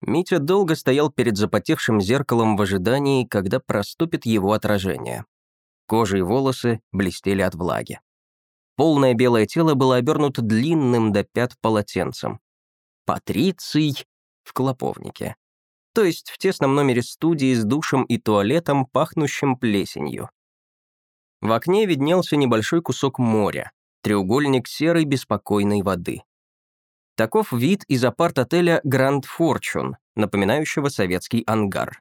Митя долго стоял перед запотевшим зеркалом в ожидании, когда проступит его отражение. Кожа и волосы блестели от влаги. Полное белое тело было обернуто длинным до пят полотенцем. Патриций в клоповнике. То есть в тесном номере студии с душем и туалетом, пахнущим плесенью. В окне виднелся небольшой кусок моря, треугольник серой беспокойной воды. Таков вид из апарт-отеля Grand Fortune, напоминающего советский ангар.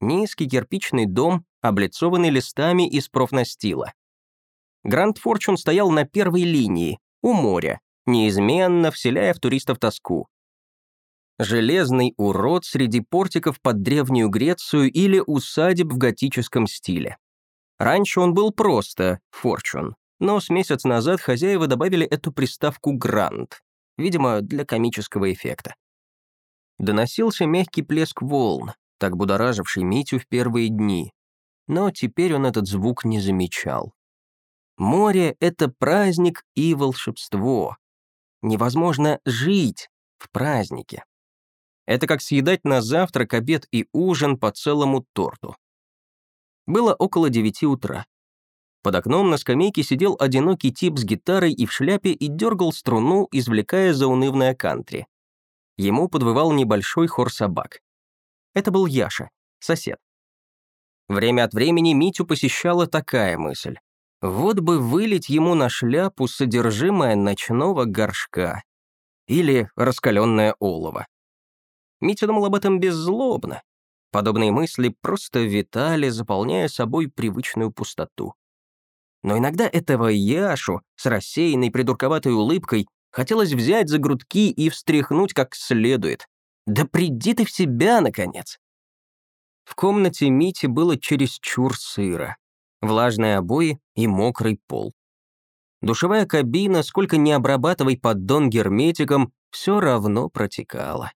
Низкий кирпичный дом, облицованный листами из профнастила. Гранд Форчун стоял на первой линии, у моря, неизменно вселяя в туристов тоску. Железный урод среди портиков под Древнюю Грецию или усадеб в готическом стиле. Раньше он был просто Форчун, но с месяц назад хозяева добавили эту приставку «Гранд», видимо, для комического эффекта. Доносился мягкий плеск волн, так будораживший Митю в первые дни, но теперь он этот звук не замечал. Море — это праздник и волшебство. Невозможно жить в празднике. Это как съедать на завтрак, обед и ужин по целому торту. Было около девяти утра. Под окном на скамейке сидел одинокий тип с гитарой и в шляпе и дергал струну, извлекая заунывное кантри. Ему подвывал небольшой хор собак. Это был Яша, сосед. Время от времени Митю посещала такая мысль. Вот бы вылить ему на шляпу содержимое ночного горшка. Или раскаленное олово. Митя думал об этом беззлобно. Подобные мысли просто витали, заполняя собой привычную пустоту. Но иногда этого Яшу с рассеянной придурковатой улыбкой хотелось взять за грудки и встряхнуть как следует. «Да приди ты в себя, наконец!» В комнате Мити было чересчур сыро влажные обои и мокрый пол. Душевая кабина, сколько не обрабатывай поддон герметиком, все равно протекала.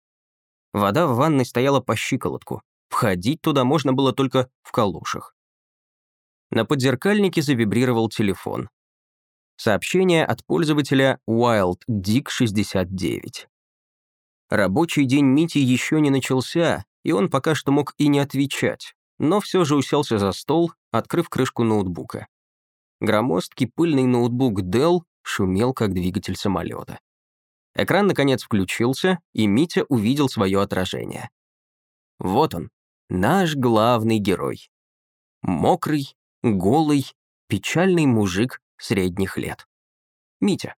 Вода в ванной стояла по щиколотку. Входить туда можно было только в калушах. На подзеркальнике завибрировал телефон. Сообщение от пользователя WildDick69. Рабочий день Мити еще не начался, и он пока что мог и не отвечать но все же уселся за стол, открыв крышку ноутбука. Громоздкий пыльный ноутбук Dell шумел, как двигатель самолета. Экран, наконец, включился, и Митя увидел свое отражение. Вот он, наш главный герой. Мокрый, голый, печальный мужик средних лет. Митя.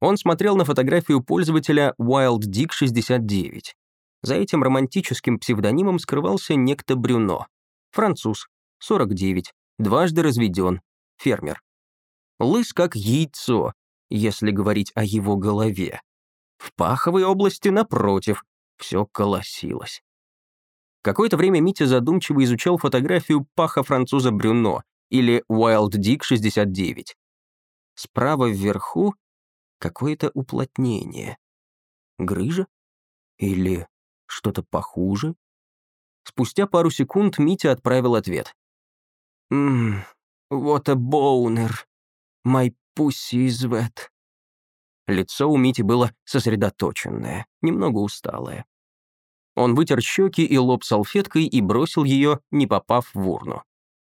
Он смотрел на фотографию пользователя WildDick69 за этим романтическим псевдонимом скрывался некто Брюно. Француз, 49, дважды разведен, фермер. Лыс как яйцо, если говорить о его голове. В паховой области, напротив, все колосилось. Какое-то время Митя задумчиво изучал фотографию паха француза Брюно или Wild Dick 69. Справа вверху какое-то уплотнение. Грыжа? Или что-то похуже? Спустя пару секунд Митя отправил ответ. «Ммм, what a boner. My pussy is wet». Лицо у Мити было сосредоточенное, немного усталое. Он вытер щеки и лоб салфеткой и бросил ее, не попав в урну.